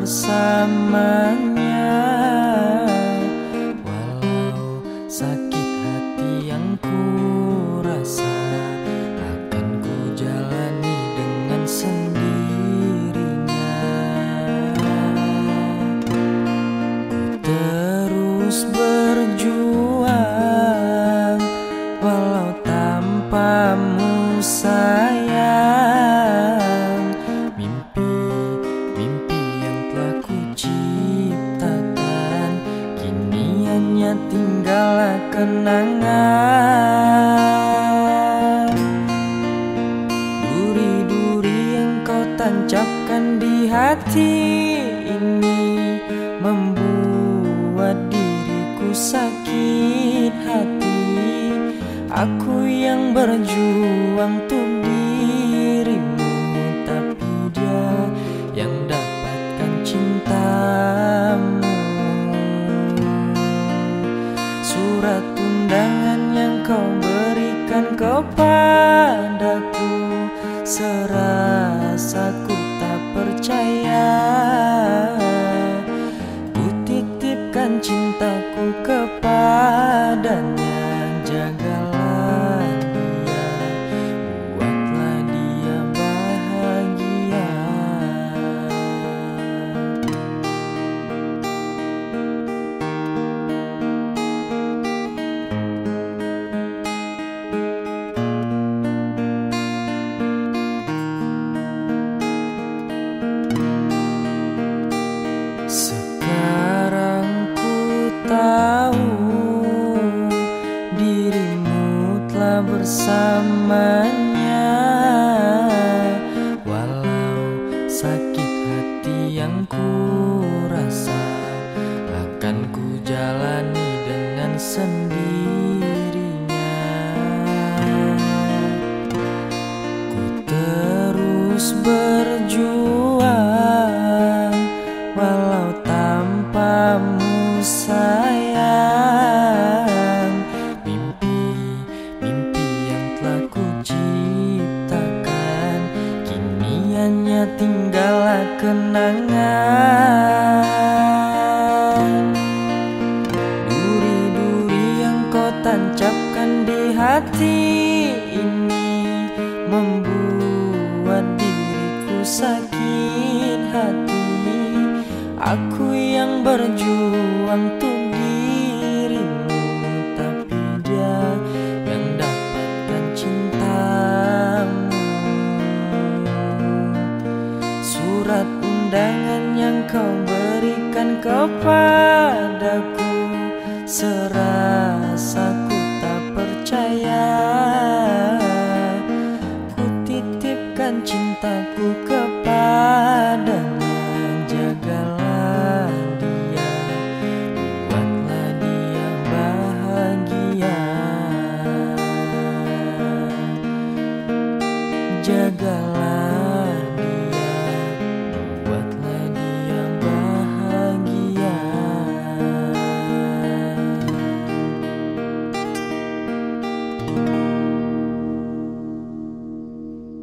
bersamanya. Walau sakit hati yang ku rasa Akan ku jalani dengan sendirinya. Ku terus berjuang Walau tanpamu sayang tinggal kenangan. Duri-duri yang kau tancapkan di hati ini Membuat diriku sakit hati. Aku yang berjuang untuk berikan kepadaku dirimu telah bersamanya. Walau sakit hati yang ku rasa Akan ku jalani dengan sendirinya hanya tinggal kenangan. Duri-duri yang kau tancapkan di hati ini Membuat diriku sakit hati. Aku yang berjuang untuk surat undangan yang kau berikan kepadaku. Serasa ku tak percaya. Ku titipkan cintaku kepadanya Jagalah dia. Buatlah dia bahagia. Jagalah